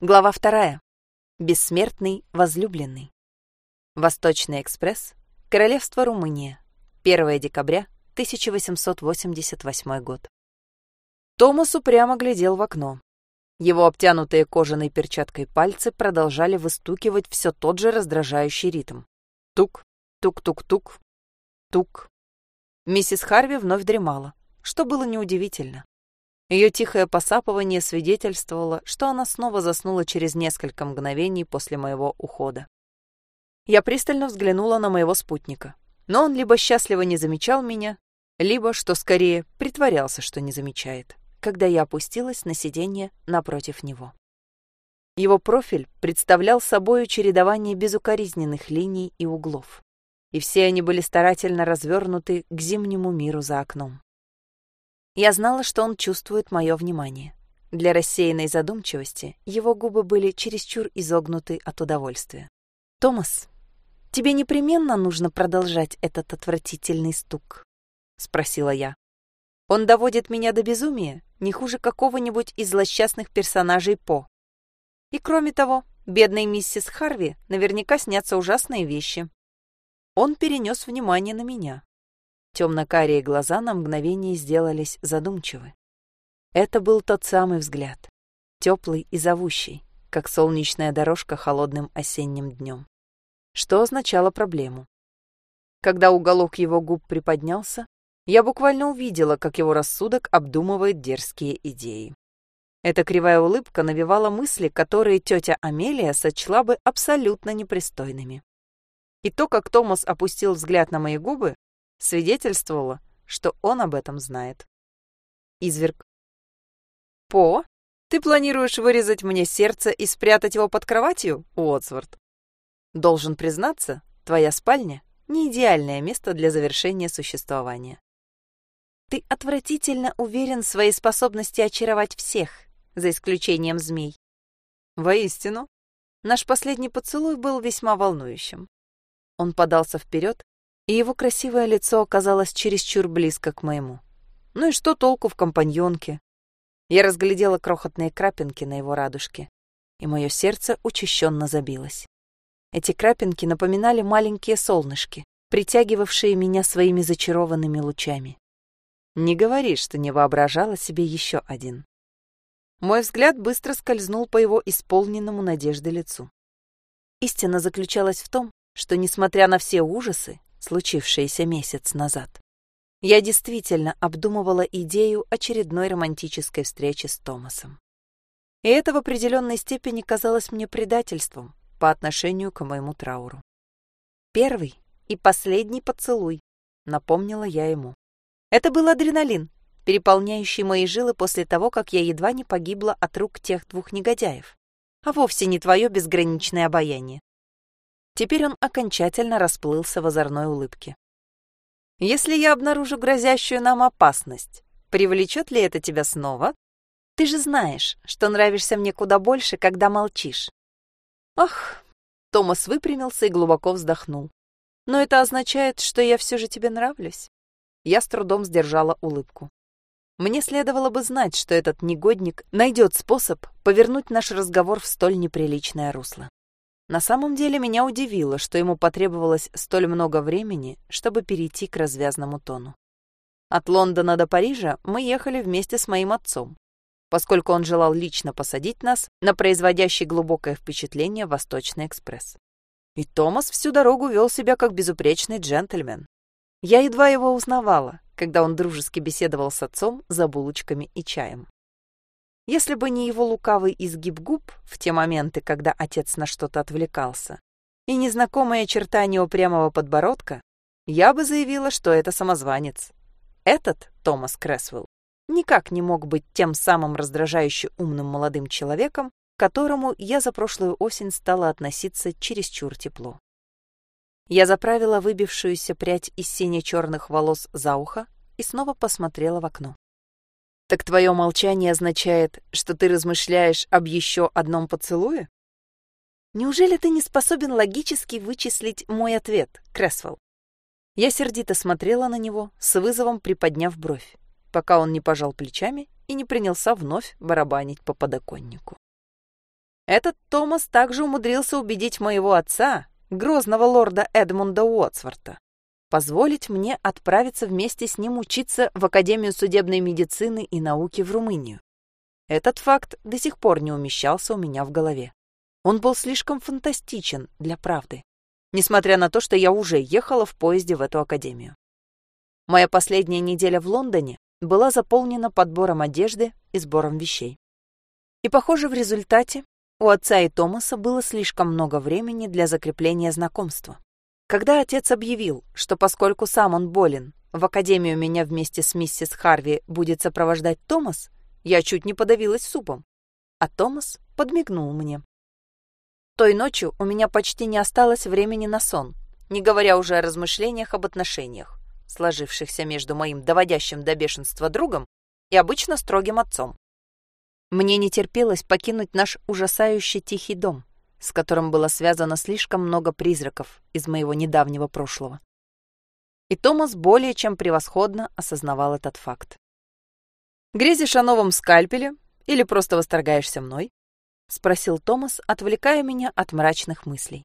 Глава вторая. Бессмертный возлюбленный. Восточный экспресс. Королевство Румыния. 1 декабря 1888 год. Томас упрямо глядел в окно. Его обтянутые кожаной перчаткой пальцы продолжали выстукивать все тот же раздражающий ритм. Тук, тук-тук-тук, тук. Миссис Харви вновь дремала, что было неудивительно. Ее тихое посапывание свидетельствовало, что она снова заснула через несколько мгновений после моего ухода. Я пристально взглянула на моего спутника, но он либо счастливо не замечал меня, либо, что скорее, притворялся, что не замечает когда я опустилась на сиденье напротив него. Его профиль представлял собою чередование безукоризненных линий и углов, и все они были старательно развернуты к зимнему миру за окном. Я знала, что он чувствует мое внимание. Для рассеянной задумчивости его губы были чересчур изогнуты от удовольствия. «Томас, тебе непременно нужно продолжать этот отвратительный стук?» — спросила я. Он доводит меня до безумия, не хуже какого-нибудь из злосчастных персонажей По. И кроме того, бедной миссис Харви наверняка снятся ужасные вещи. Он перенес внимание на меня. Темно-карие глаза на мгновение сделались задумчивы. Это был тот самый взгляд, теплый и зовущий, как солнечная дорожка холодным осенним днем, что означало проблему. Когда уголок его губ приподнялся, я буквально увидела, как его рассудок обдумывает дерзкие идеи. Эта кривая улыбка навевала мысли, которые тетя Амелия сочла бы абсолютно непристойными. И то, как Томас опустил взгляд на мои губы, свидетельствовало, что он об этом знает. Изверг. «По, ты планируешь вырезать мне сердце и спрятать его под кроватью, Уотсворт? Должен признаться, твоя спальня — не идеальное место для завершения существования. Ты отвратительно уверен в своей способности очаровать всех, за исключением змей. Воистину, наш последний поцелуй был весьма волнующим. Он подался вперед, и его красивое лицо оказалось чересчур близко к моему. Ну и что толку в компаньонке? Я разглядела крохотные крапинки на его радужке, и мое сердце учащенно забилось. Эти крапинки напоминали маленькие солнышки, притягивавшие меня своими зачарованными лучами. Не говори, что не воображала себе еще один. Мой взгляд быстро скользнул по его исполненному надежды лицу. Истина заключалась в том, что, несмотря на все ужасы, случившиеся месяц назад, я действительно обдумывала идею очередной романтической встречи с Томасом. И это в определенной степени казалось мне предательством по отношению к моему трауру. Первый и последний поцелуй, напомнила я ему. Это был адреналин, переполняющий мои жилы после того, как я едва не погибла от рук тех двух негодяев, а вовсе не твое безграничное обаяние. Теперь он окончательно расплылся в озорной улыбке. «Если я обнаружу грозящую нам опасность, привлечет ли это тебя снова? Ты же знаешь, что нравишься мне куда больше, когда молчишь». «Ах!» — Томас выпрямился и глубоко вздохнул. «Но это означает, что я все же тебе нравлюсь?» Я с трудом сдержала улыбку. Мне следовало бы знать, что этот негодник найдет способ повернуть наш разговор в столь неприличное русло. На самом деле меня удивило, что ему потребовалось столь много времени, чтобы перейти к развязному тону. От Лондона до Парижа мы ехали вместе с моим отцом, поскольку он желал лично посадить нас на производящий глубокое впечатление Восточный экспресс. И Томас всю дорогу вел себя как безупречный джентльмен, я едва его узнавала, когда он дружески беседовал с отцом за булочками и чаем. Если бы не его лукавый изгиб губ в те моменты, когда отец на что-то отвлекался, и незнакомое очертание упрямого подбородка, я бы заявила, что это самозванец. Этот, Томас Кресвелл, никак не мог быть тем самым раздражающе умным молодым человеком, к которому я за прошлую осень стала относиться чересчур тепло. Я заправила выбившуюся прядь из сине-черных волос за ухо и снова посмотрела в окно. «Так твое молчание означает, что ты размышляешь об еще одном поцелуе?» «Неужели ты не способен логически вычислить мой ответ, Кресвелл?» Я сердито смотрела на него, с вызовом приподняв бровь. пока он не пожал плечами и не принялся вновь барабанить по подоконнику. Этот Томас также умудрился убедить моего отца, грозного лорда Эдмунда Уотсворта, позволить мне отправиться вместе с ним учиться в Академию судебной медицины и науки в Румынию. Этот факт до сих пор не умещался у меня в голове. Он был слишком фантастичен для правды, несмотря на то, что я уже ехала в поезде в эту академию. Моя последняя неделя в Лондоне была заполнена подбором одежды и сбором вещей. И, похоже, в результате у отца и Томаса было слишком много времени для закрепления знакомства. Когда отец объявил, что поскольку сам он болен, в академию меня вместе с миссис Харви будет сопровождать Томас, я чуть не подавилась супом. А Томас подмигнул мне. Той ночью у меня почти не осталось времени на сон, не говоря уже о размышлениях об отношениях, сложившихся между моим доводящим до бешенства другом и обычно строгим отцом. Мне не терпелось покинуть наш ужасающий тихий дом, с которым было связано слишком много призраков из моего недавнего прошлого. И Томас более чем превосходно осознавал этот факт. «Грезишь о новом скальпеле или просто восторгаешься мной?» — спросил Томас, отвлекая меня от мрачных мыслей.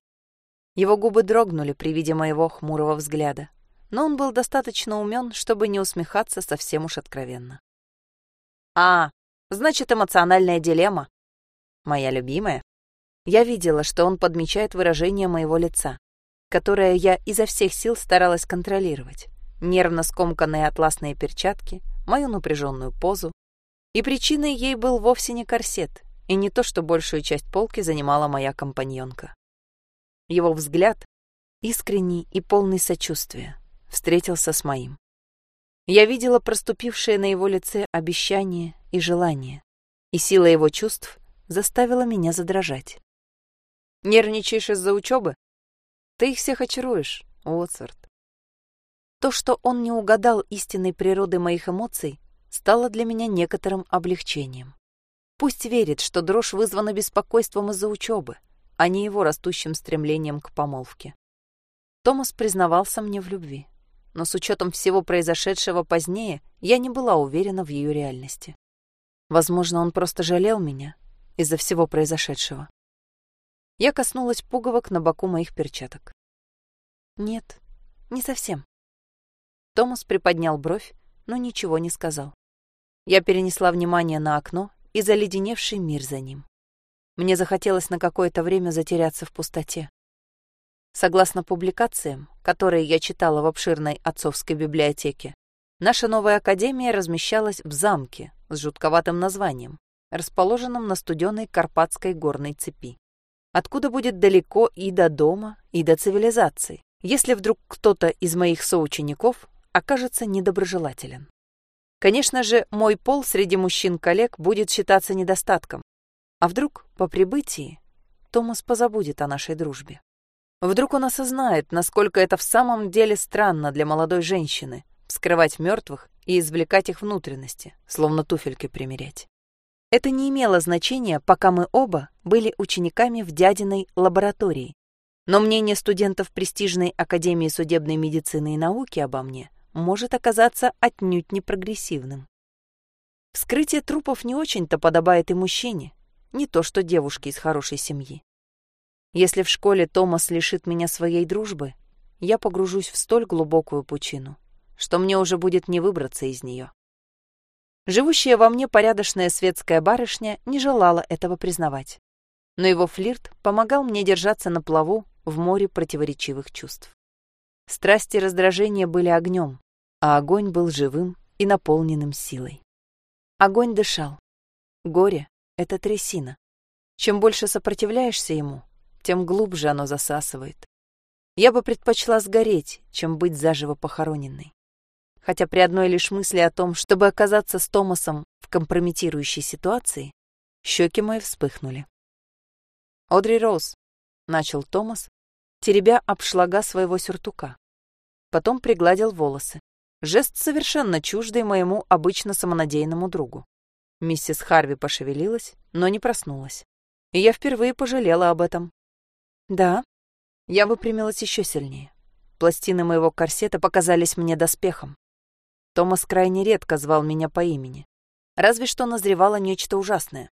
Его губы дрогнули при виде моего хмурого взгляда, но он был достаточно умен, чтобы не усмехаться совсем уж откровенно. «А, значит, эмоциональная дилемма. Моя любимая». Я видела, что он подмечает выражение моего лица, которое я изо всех сил старалась контролировать. Нервно скомканные атласные перчатки, мою напряженную позу. И причиной ей был вовсе не корсет, и не то, что большую часть полки занимала моя компаньонка. Его взгляд, искренний и полный сочувствия, встретился с моим. Я видела проступившее на его лице обещание и желание, и сила его чувств заставила меня задрожать. «Нервничаешь из-за учебы? Ты их всех очаруешь, Уотсворт. То, что он не угадал истинной природы моих эмоций, стало для меня некоторым облегчением. Пусть верит, что дрожь вызвана беспокойством из-за учебы, а не его растущим стремлением к помолвке. Томас признавался мне в любви, но с учетом всего произошедшего позднее я не была уверена в ее реальности. Возможно, он просто жалел меня из-за всего произошедшего. Я коснулась пуговок на боку моих перчаток. Нет, не совсем. Томас приподнял бровь, но ничего не сказал. Я перенесла внимание на окно и заледеневший мир за ним. Мне захотелось на какое-то время затеряться в пустоте. Согласно публикациям, которые я читала в обширной отцовской библиотеке, наша новая академия размещалась в замке с жутковатым названием, расположенном на студеной Карпатской горной цепи. Откуда будет далеко и до дома, и до цивилизации, если вдруг кто-то из моих соучеников окажется недоброжелателен. Конечно же, мой пол среди мужчин-коллег будет считаться недостатком. А вдруг, по прибытии, Томас позабудет о нашей дружбе? Вдруг он осознает, насколько это в самом деле странно для молодой женщины вскрывать мертвых и извлекать их внутренности, словно туфельки примерять. Это не имело значения, пока мы оба были учениками в дядиной лаборатории. Но мнение студентов престижной Академии судебной медицины и науки обо мне может оказаться отнюдь не прогрессивным. Вскрытие трупов не очень-то подобает и мужчине, не то что девушке из хорошей семьи. Если в школе Томас лишит меня своей дружбы, я погружусь в столь глубокую пучину, что мне уже будет не выбраться из нее. Живущая во мне порядочная светская барышня не желала этого признавать, но его флирт помогал мне держаться на плаву в море противоречивых чувств. Страсти и раздражение были огнем, а огонь был живым и наполненным силой. Огонь дышал. Горе — это трясина. Чем больше сопротивляешься ему, тем глубже оно засасывает. Я бы предпочла сгореть, чем быть заживо похороненной. Хотя при одной лишь мысли о том, чтобы оказаться с Томасом в компрометирующей ситуации, щеки мои вспыхнули. «Одри Роуз», — начал Томас, теребя обшлага своего сюртука. Потом пригладил волосы. Жест совершенно чуждый моему обычно самонадеянному другу. Миссис Харви пошевелилась, но не проснулась. И я впервые пожалела об этом. Да, я выпрямилась еще сильнее. Пластины моего корсета показались мне доспехом. Томас крайне редко звал меня по имени. Разве что назревало нечто ужасное.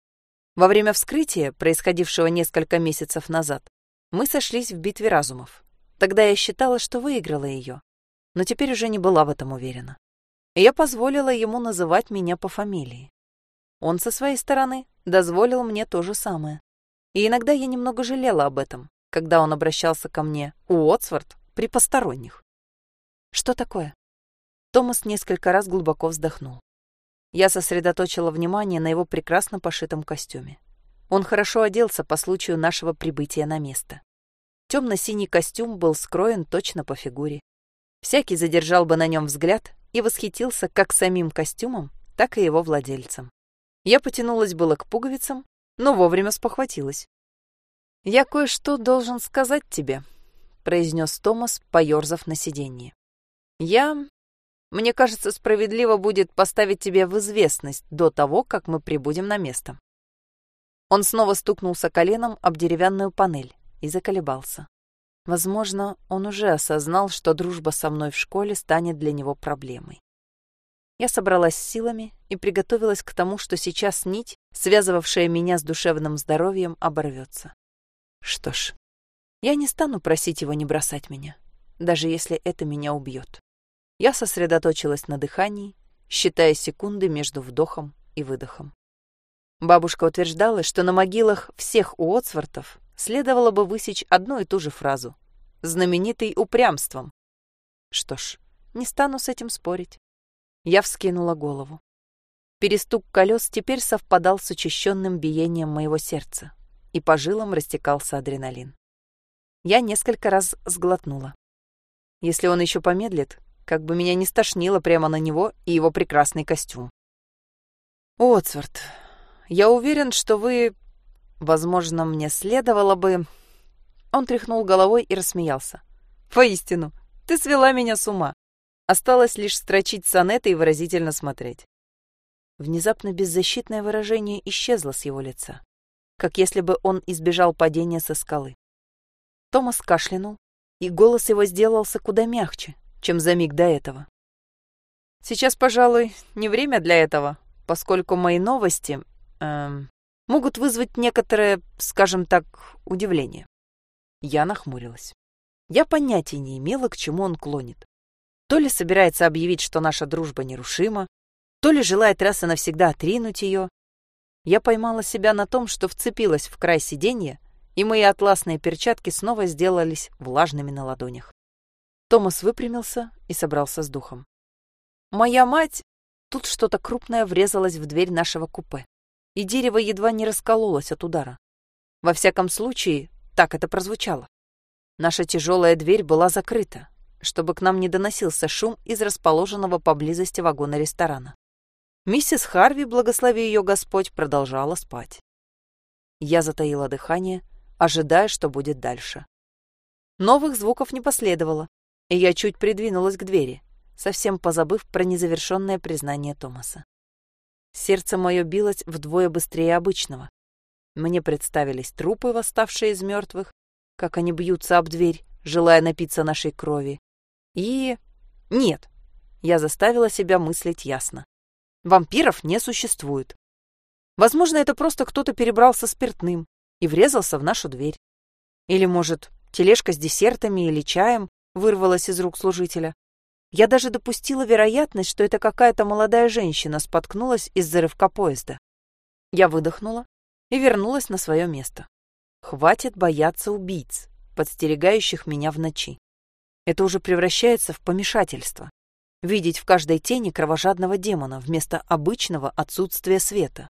Во время вскрытия, происходившего несколько месяцев назад, мы сошлись в битве разумов. Тогда я считала, что выиграла ее, но теперь уже не была в этом уверена. Я позволила ему называть меня по фамилии. Он со своей стороны дозволил мне то же самое. И иногда я немного жалела об этом, когда он обращался ко мне Уотсворт при посторонних. Что такое? Томас несколько раз глубоко вздохнул. Я сосредоточила внимание на его прекрасно пошитом костюме. Он хорошо оделся по случаю нашего прибытия на место. Темно-синий костюм был скроен точно по фигуре. Всякий задержал бы на нем взгляд и восхитился как самим костюмом, так и его владельцем. Я потянулась было к пуговицам, но вовремя спохватилась. «Я кое-что должен сказать тебе», — произнес Томас, поерзав на сиденье. «Я мне кажется, справедливо будет поставить тебя в известность до того, как мы прибудем на место». Он снова стукнулся коленом об деревянную панель и заколебался. Возможно, он уже осознал, что дружба со мной в школе станет для него проблемой. Я собралась силами и приготовилась к тому, что сейчас нить, связывавшая меня с душевным здоровьем, оборвется. Что ж, я не стану просить его не бросать меня, даже если это меня убьет. Я сосредоточилась на дыхании, считая секунды между вдохом и выдохом. Бабушка утверждала, что на могилах всех Уотсвортов следовало бы высечь одну и ту же фразу «знаменитый упрямством». Что ж, не стану с этим спорить. Я вскинула голову. Перестук колес теперь совпадал с учащенным биением моего сердца, и по жилам растекался адреналин. Я несколько раз сглотнула. Если он еще помедлит, как бы меня не стошнило прямо на него и его прекрасный костюм. «Отсворт, я уверен, что вы... Возможно, мне следовало бы...» Он тряхнул головой и рассмеялся. «Поистину, ты свела меня с ума. Осталось лишь строчить сонеты и выразительно смотреть». Внезапно беззащитное выражение исчезло с его лица, как если бы он избежал падения со скалы. Томас кашлянул, и голос его сделался куда мягче, чем за миг до этого. Сейчас, пожалуй, не время для этого, поскольку мои новости эм, могут вызвать некоторое, скажем так, удивление. Я нахмурилась. Я понятия не имела, к чему он клонит. То ли собирается объявить, что наша дружба нерушима, то ли желает раз и навсегда отринуть ее. Я поймала себя на том, что вцепилась в край сиденья, и мои атласные перчатки снова сделались влажными на ладонях. Томас выпрямился и собрался с духом. «Моя мать...» Тут что-то крупное врезалось в дверь нашего купе, и дерево едва не раскололось от удара. Во всяком случае, так это прозвучало. Наша тяжелая дверь была закрыта, чтобы к нам не доносился шум из расположенного поблизости вагона ресторана. Миссис Харви, благослови ее Господь, продолжала спать. Я затаила дыхание, ожидая, что будет дальше. Новых звуков не последовало, и я чуть придвинулась к двери, совсем позабыв про незавершенное признание Томаса. Сердце мое билось вдвое быстрее обычного. Мне представились трупы, восставшие из мертвых, как они бьются об дверь, желая напиться нашей крови. И... Нет, я заставила себя мыслить ясно. Вампиров не существует. Возможно, это просто кто-то перебрался спиртным и врезался в нашу дверь. Или, может, тележка с десертами или чаем вырвалось из рук служителя. Я даже допустила вероятность, что это какая-то молодая женщина споткнулась из-за рывка поезда. Я выдохнула и вернулась на свое место. Хватит бояться убийц, подстерегающих меня в ночи. Это уже превращается в помешательство. Видеть в каждой тени кровожадного демона вместо обычного отсутствия света.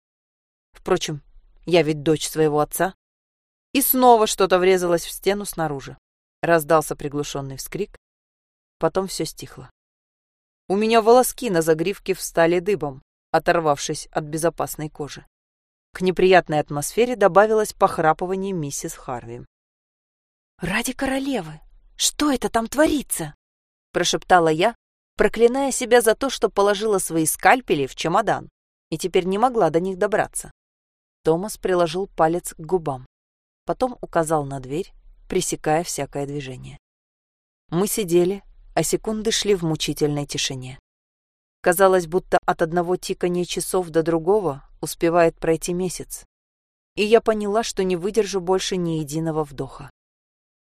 Впрочем, я ведь дочь своего отца. И снова что-то врезалось в стену снаружи. Раздался приглушенный вскрик. Потом все стихло. У меня волоски на загривке встали дыбом, оторвавшись от безопасной кожи. К неприятной атмосфере добавилось похрапывание миссис Харви. «Ради королевы! Что это там творится?» прошептала я, проклиная себя за то, что положила свои скальпели в чемодан и теперь не могла до них добраться. Томас приложил палец к губам, потом указал на дверь, пресекая всякое движение. Мы сидели, а секунды шли в мучительной тишине. Казалось, будто от одного тикания часов до другого успевает пройти месяц. И я поняла, что не выдержу больше ни единого вдоха.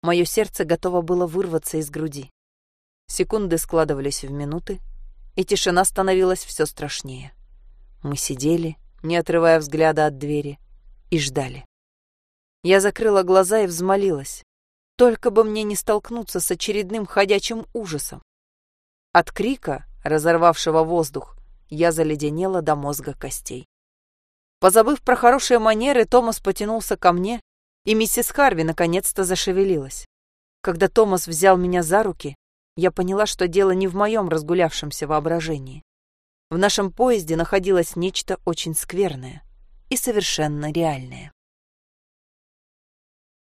Мое сердце готово было вырваться из груди. Секунды складывались в минуты, и тишина становилась все страшнее. Мы сидели, не отрывая взгляда от двери, и ждали. Я закрыла глаза и взмолилась. Только бы мне не столкнуться с очередным ходячим ужасом. От крика, разорвавшего воздух, я заледенела до мозга костей. Позабыв про хорошие манеры, Томас потянулся ко мне, и миссис Харви наконец-то зашевелилась. Когда Томас взял меня за руки, я поняла, что дело не в моем разгулявшемся воображении. В нашем поезде находилось нечто очень скверное и совершенно реальное.